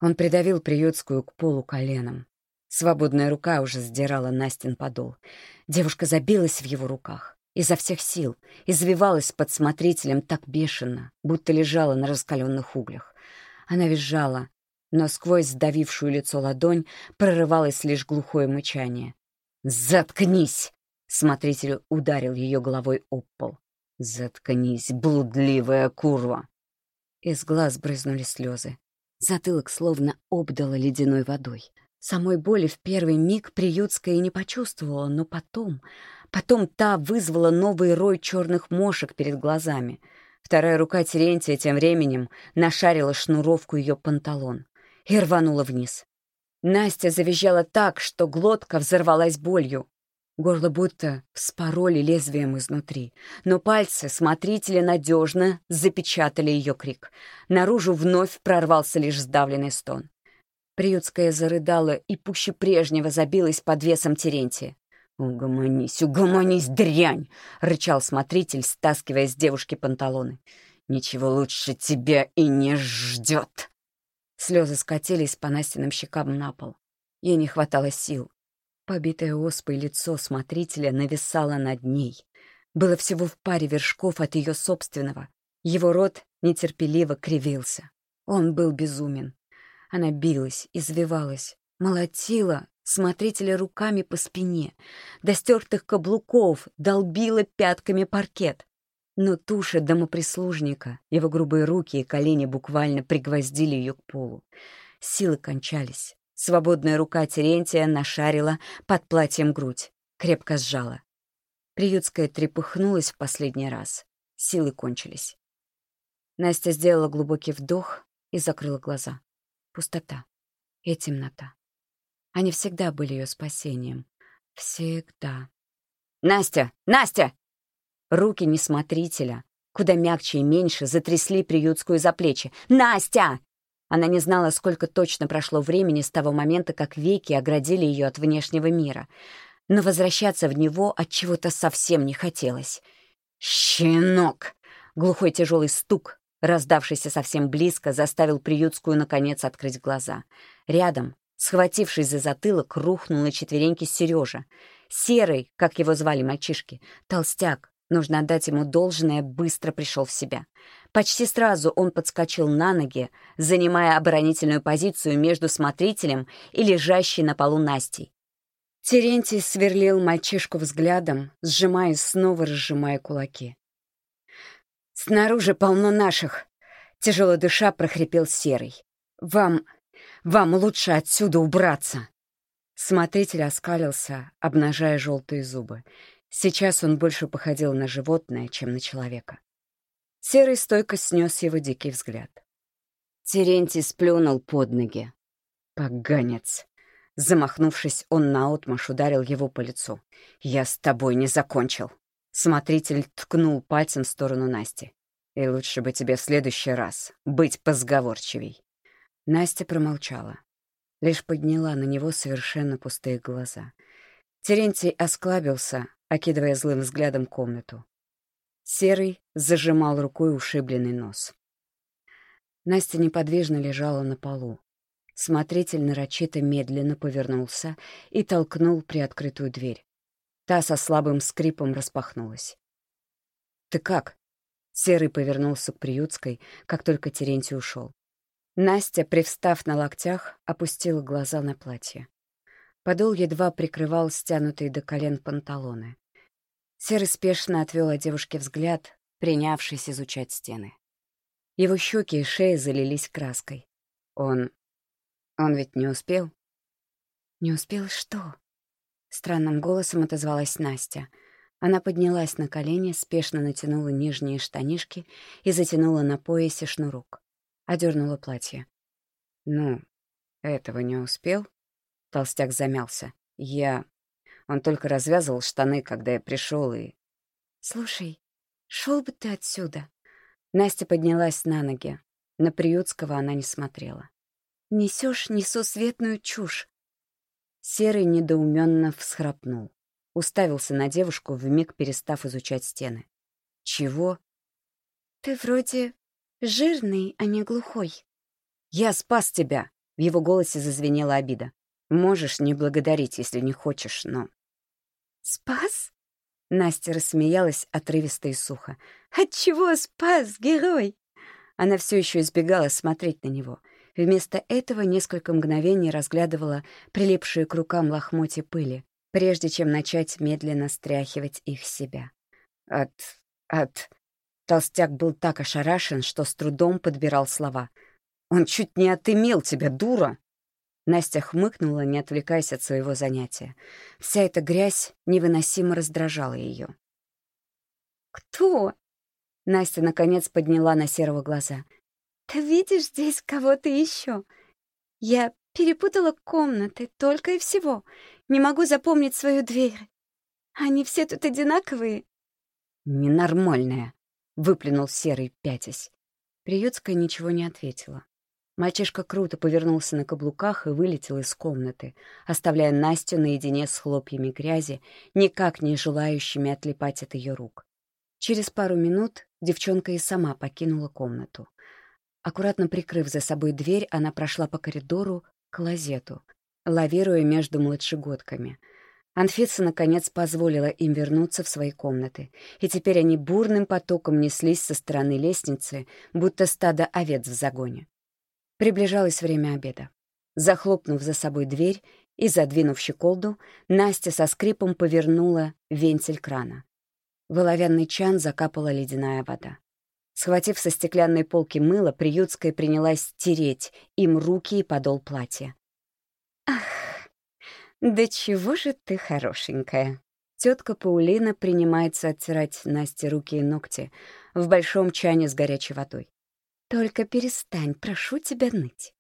Он придавил приютскую к полу коленом. Свободная рука уже сдирала Настин подол. Девушка забилась в его руках. Изо всех сил извивалась под смотрителем так бешено, будто лежала на раскаленных углях. Она визжала, но сквозь сдавившую лицо ладонь прорывалось лишь глухое мычание. «Заткнись!» — смотритель ударил ее головой об пол. «Заткнись, блудливая курва!» Из глаз брызнули слезы. Затылок словно обдало ледяной водой. Самой боли в первый миг приютская не почувствовала, но потом... Потом та вызвала новый рой черных мошек перед глазами. Вторая рука Терентия тем временем нашарила шнуровку ее панталон и рванула вниз. Настя завизжала так, что глотка взорвалась болью. Горло будто вспороли лезвием изнутри, но пальцы смотрителя надежно запечатали ее крик. Наружу вновь прорвался лишь сдавленный стон. Приютская зарыдала и пуще прежнего забилась под весом Терентия. «Угомонись, угомонись, дрянь!» — рычал смотритель, стаскивая с девушки панталоны. «Ничего лучше тебя и не ждет!» Слезы скатились по Настиным щекам на пол. Ей не хватало сил. Побитое оспой лицо смотрителя нависало над ней. Было всего в паре вершков от ее собственного. Его рот нетерпеливо кривился. Он был безумен. Она билась, извивалась, молотила смотрителя руками по спине, до стертых каблуков долбила пятками паркет. Но туша домоприслужника, его грубые руки и колени буквально пригвоздили ее к полу. Силы кончались. Свободная рука Терентия нашарила под платьем грудь, крепко сжала. Приютская трепыхнулась в последний раз. Силы кончились. Настя сделала глубокий вдох и закрыла глаза. Пустота и темнота. Они всегда были ее спасением. Всегда. «Настя! Настя!» Руки несмотрителя, куда мягче и меньше, затрясли приютскую за плечи. «Настя!» Она не знала, сколько точно прошло времени с того момента, как веки оградили ее от внешнего мира. Но возвращаться в него от чего-то совсем не хотелось. «Щенок!» Глухой тяжелый стук, раздавшийся совсем близко, заставил приютскую, наконец, открыть глаза. Рядом, схватившись за затылок, рухнул на четвереньки Сережа. Серый, как его звали мальчишки, толстяк, нужно отдать ему должное, быстро пришел в себя. Почти сразу он подскочил на ноги, занимая оборонительную позицию между смотрителем и лежащей на полу Настей. Терентий сверлил мальчишку взглядом, сжимая снова разжимая кулаки. «Снаружи полно наших!» — тяжело дыша прохрипел Серый. «Вам... вам лучше отсюда убраться!» Смотритель оскалился, обнажая желтые зубы. Сейчас он больше походил на животное, чем на человека. Серый стойко снес его дикий взгляд. Терентий сплюнул под ноги. «Поганец!» Замахнувшись, он наотмашь ударил его по лицу. «Я с тобой не закончил!» Смотритель ткнул пальцем в сторону Насти. «И лучше бы тебе в следующий раз быть позговорчивей». Настя промолчала. Лишь подняла на него совершенно пустые глаза. Терентий осклабился, окидывая злым взглядом комнату. Серый зажимал рукой ушибленный нос. Настя неподвижно лежала на полу. Смотритель нарочито медленно повернулся и толкнул приоткрытую дверь. Та со слабым скрипом распахнулась. «Ты как?» Серый повернулся к приютской, как только Терентий ушел. Настя, привстав на локтях, опустила глаза на платье. Подол едва прикрывал стянутые до колен панталоны. Серый спешно отвел от девушки взгляд, принявшись изучать стены. Его щеки и шея залились краской. Он... он ведь не успел? «Не успел что?» Странным голосом отозвалась Настя. Она поднялась на колени, спешно натянула нижние штанишки и затянула на поясе шнурок. Одернула платье. «Ну, этого не успел?» Толстяк замялся. «Я... Он только развязывал штаны, когда я пришел и... «Слушай, шел бы ты отсюда!» Настя поднялась на ноги. На Приютского она не смотрела. Несешь несусветную чушь!» Серый недоуменно всхрапнул. Уставился на девушку, вмиг перестав изучать стены. «Чего?» «Ты вроде жирный, а не глухой». «Я спас тебя!» — в его голосе зазвенела обида. «Можешь не благодарить, если не хочешь, но «Спас?» Настя рассмеялась отрывисто и сухо. «Отчего спас, герой?» Она все еще избегала смотреть на него. Вместо этого несколько мгновений разглядывала прилипшие к рукам лохмотья пыли, прежде чем начать медленно стряхивать их себя. «От... от...» Толстяк был так ошарашен, что с трудом подбирал слова. «Он чуть не отымел тебя, дура!» Настя хмыкнула, не отвлекаясь от своего занятия. Вся эта грязь невыносимо раздражала ее. «Кто?» Настя, наконец, подняла на Серого глаза. «Ты видишь здесь кого-то еще? Я перепутала комнаты, только и всего. Не могу запомнить свою дверь». Они все тут одинаковые?» «Ненормальная», — выплюнул Серый, пятясь. Приютская ничего не ответила. Мальчишка круто повернулся на каблуках и вылетел из комнаты, оставляя Настю наедине с хлопьями грязи, никак не желающими отлипать от ее рук. Через пару минут девчонка и сама покинула комнату. Аккуратно прикрыв за собой дверь, она прошла по коридору к клозету, лавируя между младшегодками. Анфиса, наконец, позволила им вернуться в свои комнаты, и теперь они бурным потоком неслись со стороны лестницы, будто стадо овец в загоне. Приближалось время обеда. Захлопнув за собой дверь и задвинув щеколду, Настя со скрипом повернула вентиль крана. В оловянный чан закапала ледяная вода. Схватив со стеклянной полки мыло, приютская принялась тереть им руки и подол платья. «Ах, да чего же ты хорошенькая!» Тетка Паулина принимается оттирать Насте руки и ногти в большом чане с горячей водой. Только перестань, прошу тебя ныть.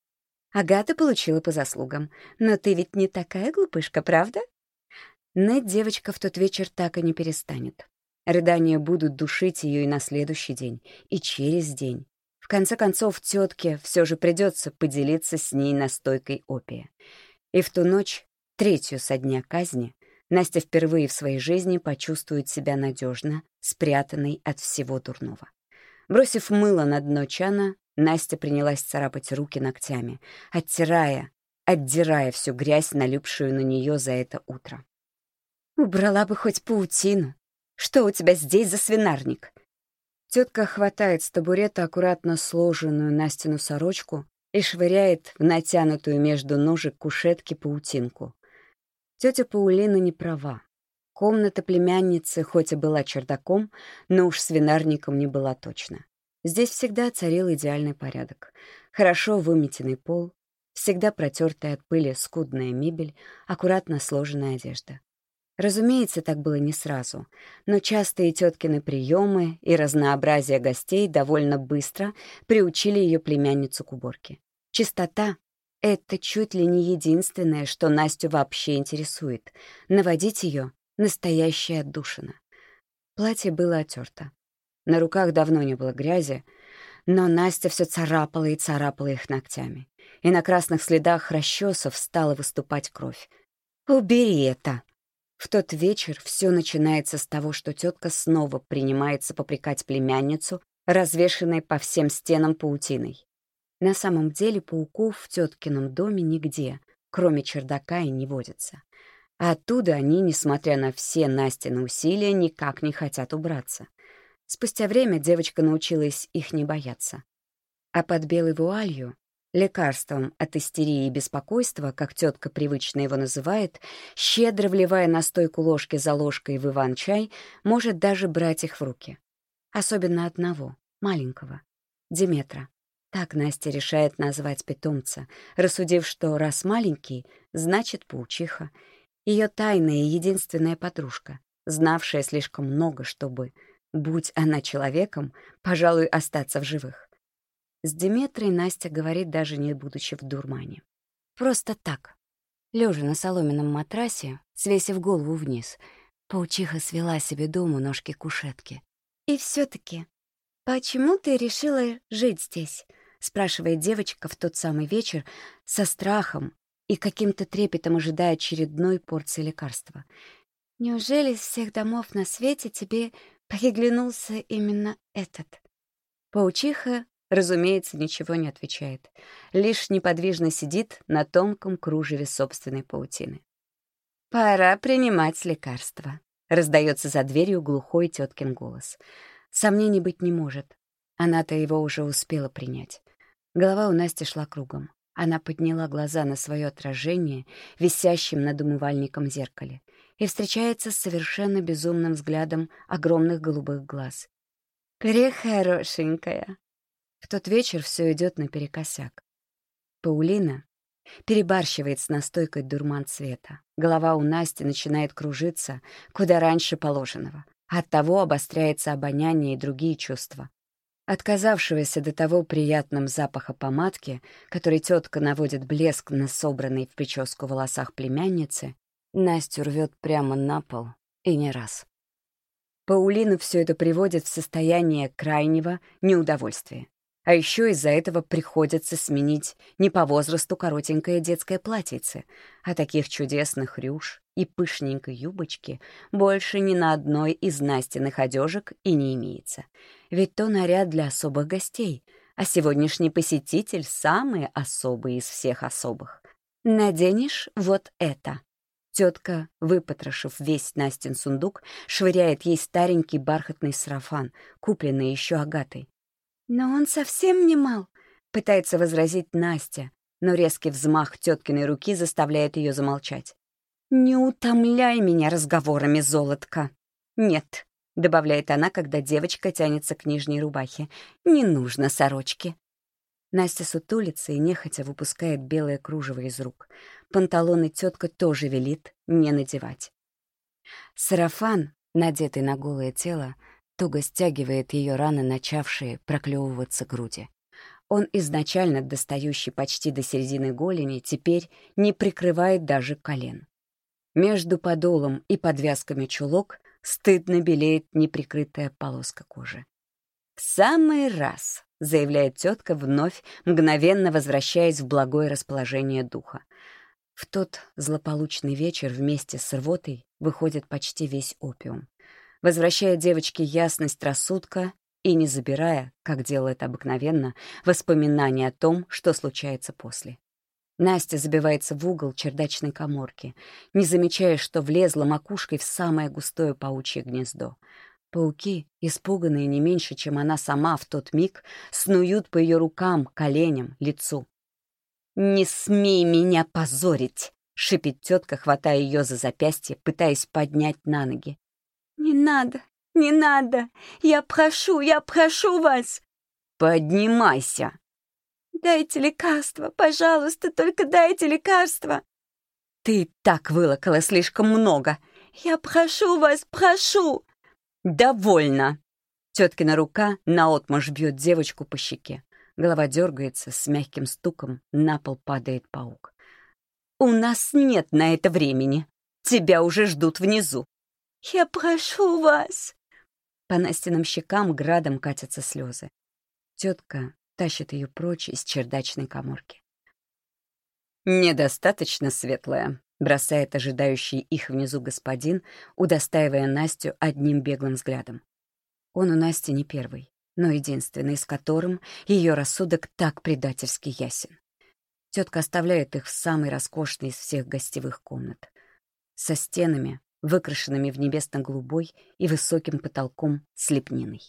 Агата получила по заслугам, но ты ведь не такая глупышка, правда? Ныть девочка в тот вечер так и не перестанет. Рыдания будут душить ее и на следующий день, и через день. В конце концов, тетке все же придется поделиться с ней настойкой опия. И в ту ночь, третью со дня казни, Настя впервые в своей жизни почувствует себя надежно, спрятанной от всего дурного. Бросив мыло на дно чана, Настя принялась царапать руки ногтями, оттирая, отдирая всю грязь, налипшую на нее за это утро. «Убрала бы хоть паутину. Что у тебя здесь за свинарник?» Тетка хватает с табурета аккуратно сложенную Настину сорочку и швыряет в натянутую между ножек кушетки паутинку. Тетя Паулина не права. Комната племянницы хоть и была чердаком, но уж свинарником не была точно. Здесь всегда царил идеальный порядок. Хорошо выметенный пол, всегда протертая от пыли скудная мебель, аккуратно сложенная одежда. Разумеется, так было не сразу, но частые теткины приемы и разнообразие гостей довольно быстро приучили ее племянницу к уборке. Чистота — это чуть ли не единственное, что Настю вообще интересует. Наводить ее Настоящая отдушина. Платье было отерто. На руках давно не было грязи, но Настя все царапала и царапала их ногтями. И на красных следах расчесов стала выступать кровь. «Убери это!» В тот вечер все начинается с того, что тетка снова принимается попрекать племянницу, развешенной по всем стенам паутиной. На самом деле пауков в теткином доме нигде, кроме чердака, и не водится. А оттуда они, несмотря на все Настины усилия, никак не хотят убраться. Спустя время девочка научилась их не бояться. А под белой вуалью, лекарством от истерии и беспокойства, как тетка привычно его называет, щедро вливая настойку ложки за ложкой в иван-чай, может даже брать их в руки. Особенно одного, маленького, Диметра. Так Настя решает назвать питомца, рассудив, что раз маленький, значит паучиха — ее тайная и единственная подружка, знавшая слишком много, чтобы, будь она человеком, пожалуй, остаться в живых. С Диметрой Настя говорит, даже не будучи в дурмане. Просто так. Лежа на соломенном матрасе, свесив голову вниз, паучиха свела себе дому ножки кушетки. «И все таки почему ты решила жить здесь?» — спрашивает девочка в тот самый вечер со страхом, и каким-то трепетом ожидая очередной порции лекарства. «Неужели из всех домов на свете тебе приглянулся именно этот?» Паучиха, разумеется, ничего не отвечает, лишь неподвижно сидит на тонком кружеве собственной паутины. «Пора принимать лекарства», — раздается за дверью глухой теткин голос. Сомнений быть не может. Она-то его уже успела принять. Голова у Насти шла кругом. Она подняла глаза на свое отражение, висящим над умывальником зеркале, и встречается с совершенно безумным взглядом огромных голубых глаз. «Прехорошенькая!» В тот вечер все идет наперекосяк. Паулина перебарщивает с настойкой дурман цвета. Голова у Насти начинает кружиться, куда раньше положенного. Оттого обостряется обоняние и другие чувства. Отказавшегося до того приятным запаха помадки, который тетка наводит блеск на собранный в прическу волосах племянницы, Настю рвет прямо на пол, И не раз. Паулину все это приводит в состояние крайнего неудовольствия. А еще из-за этого приходится сменить не по возрасту коротенькое детское платьице, а таких чудесных рюш и пышненькой юбочки больше ни на одной из Настиных одежек и не имеется. Ведь то наряд для особых гостей, а сегодняшний посетитель — самый особый из всех особых. Наденешь вот это. Тетка, выпотрошив весь Настин сундук, швыряет ей старенький бархатный сарафан, купленный еще Агатой. «Но он совсем не мал», — пытается возразить Настя, но резкий взмах теткиной руки заставляет ее замолчать. «Не утомляй меня разговорами, золотка!» «Нет», — добавляет она, когда девочка тянется к нижней рубахе, «не нужно сорочки». Настя сутулится и нехотя выпускает белое кружево из рук. Панталоны тетка тоже велит не надевать. Сарафан, надетый на голое тело, туго стягивает ее раны, начавшие проклевываться груди. Он, изначально достающий почти до середины голени, теперь не прикрывает даже колен. Между подолом и подвязками чулок стыдно белеет неприкрытая полоска кожи. «В самый раз», — заявляет тетка, вновь, мгновенно возвращаясь в благое расположение духа. В тот злополучный вечер вместе с рвотой выходит почти весь опиум возвращая девочке ясность рассудка и не забирая, как делает обыкновенно, воспоминания о том, что случается после. Настя забивается в угол чердачной коморки, не замечая, что влезла макушкой в самое густое паучье гнездо. Пауки, испуганные не меньше, чем она сама в тот миг, снуют по ее рукам, коленям, лицу. «Не смей меня позорить!» — шипит тетка, хватая ее за запястье, пытаясь поднять на ноги. «Не надо, не надо! Я прошу, я прошу вас!» «Поднимайся!» «Дайте лекарство, пожалуйста, только дайте лекарство!» «Ты так вылокала слишком много!» «Я прошу вас, прошу!» «Довольно!» Теткина рука наотмашь бьет девочку по щеке. Голова дергается, с мягким стуком на пол падает паук. «У нас нет на это времени. Тебя уже ждут внизу. «Я прошу вас!» По Настиным щекам градом катятся слезы. Тетка тащит ее прочь из чердачной коморки. «Недостаточно светлая», — бросает ожидающий их внизу господин, удостаивая Настю одним беглым взглядом. Он у Насти не первый, но единственный, с которым ее рассудок так предательски ясен. Тетка оставляет их в самой роскошной из всех гостевых комнат. Со стенами, выкрашенными в небесно-голубой и высоким потолком с лепниной.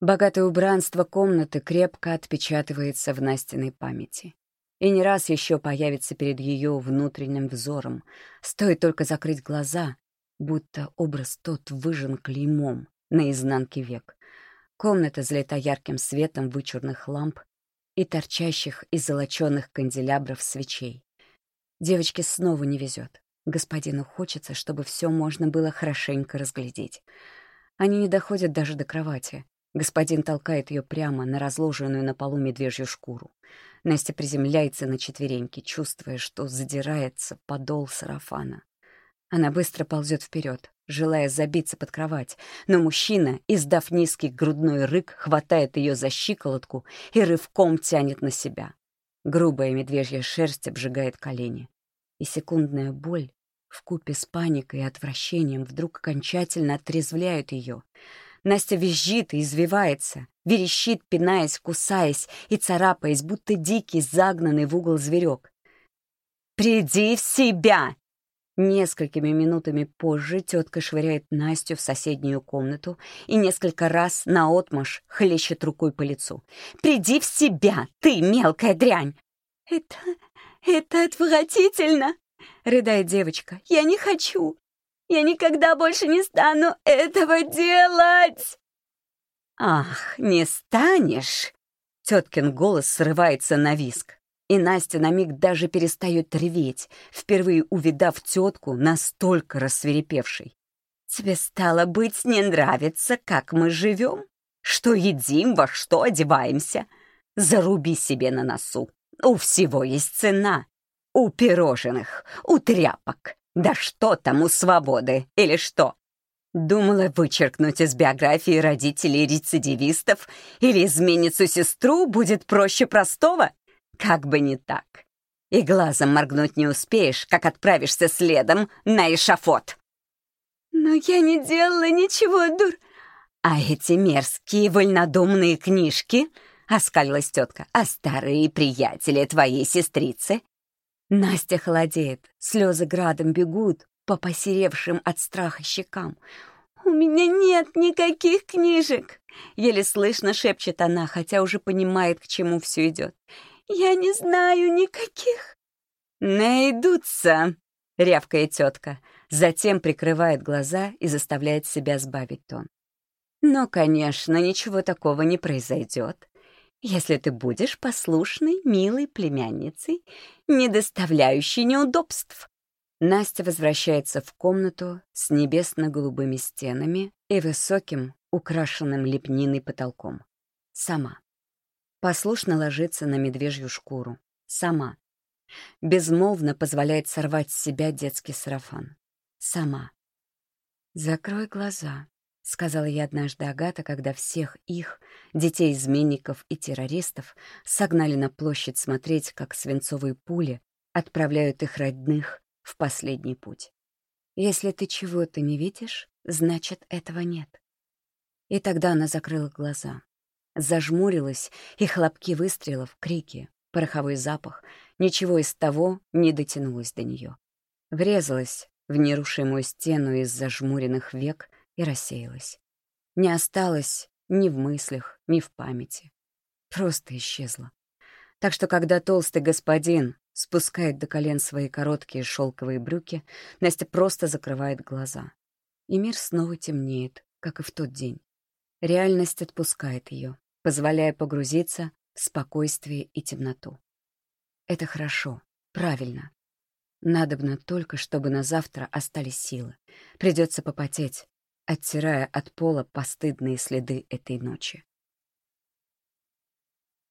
Богатое убранство комнаты крепко отпечатывается в Настиной памяти. И не раз еще появится перед ее внутренним взором. Стоит только закрыть глаза, будто образ тот выжжен клеймом на изнанке век. Комната залита ярким светом вычурных ламп и торчащих из золоченных канделябров свечей. Девочке снова не везет. Господину хочется, чтобы все можно было хорошенько разглядеть. Они не доходят даже до кровати. Господин толкает ее прямо на разложенную на полу медвежью шкуру. Настя приземляется на четвереньки, чувствуя, что задирается подол сарафана. Она быстро ползет вперед, желая забиться под кровать, но мужчина, издав низкий грудной рык, хватает ее за щиколотку и рывком тянет на себя. Грубая медвежья шерсть обжигает колени и секундная боль в купе с паникой и отвращением вдруг окончательно отрезвляют ее. Настя визжит и извивается, верещит, пинаясь, кусаясь и царапаясь, будто дикий, загнанный в угол зверек. «Приди в себя!» Несколькими минутами позже тетка швыряет Настю в соседнюю комнату и несколько раз наотмашь хлещет рукой по лицу. «Приди в себя, ты мелкая дрянь!» «Это... это отвратительно!» — рыдает девочка. «Я не хочу! Я никогда больше не стану этого делать!» «Ах, не станешь!» Теткин голос срывается на виск. И Настя на миг даже перестает реветь, впервые увидав тетку настолько рассверепевшей. «Тебе стало быть не нравится, как мы живем? Что едим, во что одеваемся? Заруби себе на носу. У всего есть цена. У пирожных, у тряпок, Да что там у свободы? Или что? Думала вычеркнуть из биографии родителей рецидивистов или изменницу-сестру будет проще простого? Как бы не так. И глазом моргнуть не успеешь, как отправишься следом на эшафот. «Но я не делала ничего, дур...» «А эти мерзкие вольнодумные книжки?» — оскалилась тетка. «А старые приятели твоей сестрицы?» Настя холодеет, слезы градом бегут, по посеревшим от страха щекам. «У меня нет никаких книжек!» Еле слышно шепчет она, хотя уже понимает, к чему все идет. «Я не знаю никаких!» «Найдутся!» — рявкает тетка. Затем прикрывает глаза и заставляет себя сбавить тон. «Но, конечно, ничего такого не произойдет если ты будешь послушной, милой племянницей, не доставляющей неудобств. Настя возвращается в комнату с небесно-голубыми стенами и высоким, украшенным лепниной потолком. Сама. Послушно ложится на медвежью шкуру. Сама. Безмолвно позволяет сорвать с себя детский сарафан. Сама. «Закрой глаза», — сказала я однажды Агата, когда всех их, детей-изменников и террористов, согнали на площадь смотреть, как свинцовые пули отправляют их родных в последний путь. Если ты чего-то не видишь, значит, этого нет. И тогда она закрыла глаза, зажмурилась, и хлопки выстрелов, крики, пороховой запах, ничего из того не дотянулось до нее. Врезалась в нерушимую стену из зажмуренных век и рассеялась. Не осталось ни в мыслях, ни в памяти. Просто исчезла. Так что, когда толстый господин спускает до колен свои короткие шелковые брюки, Настя просто закрывает глаза. И мир снова темнеет, как и в тот день. Реальность отпускает ее, позволяя погрузиться в спокойствие и темноту. Это хорошо, правильно. Надобно только, чтобы на завтра остались силы. Придется попотеть, оттирая от пола постыдные следы этой ночи.